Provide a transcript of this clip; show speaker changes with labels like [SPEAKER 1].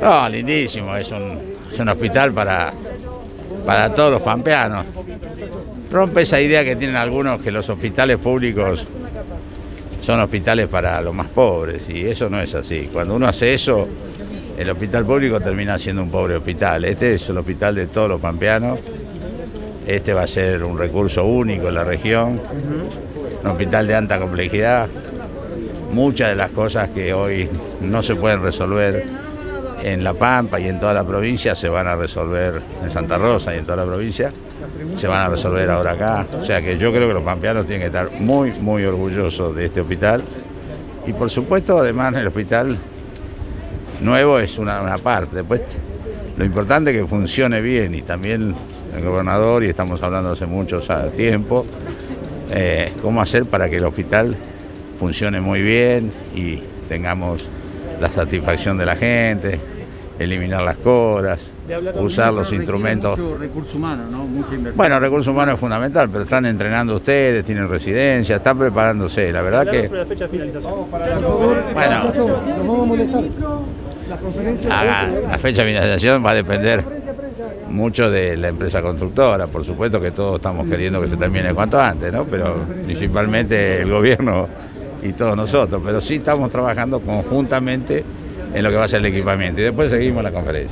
[SPEAKER 1] No, lindísimo, es un, un hospital para, para todos los pampeanos. Rompe esa idea que tienen algunos que los hospitales públicos son hospitales para los más pobres y eso no es así. Cuando uno hace eso, el hospital público termina siendo un pobre hospital. Este es el hospital de todos los pampeanos. Este va a ser un recurso único en la región, un hospital de alta complejidad. Muchas de las cosas que hoy no se pueden resolver en La Pampa y en toda la provincia se van a resolver en Santa Rosa y en toda la provincia, se van a resolver ahora acá. O sea que yo creo que los pampeanos tienen que estar muy, muy orgullosos de este hospital. Y por supuesto, además, el hospital nuevo es una, una parte. Después, lo importante es que funcione bien y también el gobernador, y estamos hablando hace mucho tiempo, eh, cómo hacer para que el hospital funcione muy bien y tengamos la satisfacción de la gente, eliminar las coras, usar los instrumentos.
[SPEAKER 2] Mucho recurso humano, ¿no? Mucha inversión.
[SPEAKER 1] Bueno, recurso humano es fundamental, pero están entrenando ustedes, tienen residencia, están preparándose. La verdad que.
[SPEAKER 3] la fecha de finalización.
[SPEAKER 1] Bueno, la fecha de finalización va a depender mucho de la empresa constructora. Por supuesto que todos estamos queriendo que se termine cuanto antes, ¿no? Pero principalmente el gobierno y todos nosotros. Pero sí estamos trabajando conjuntamente en lo que va a ser el equipamiento. Y después seguimos la conferencia.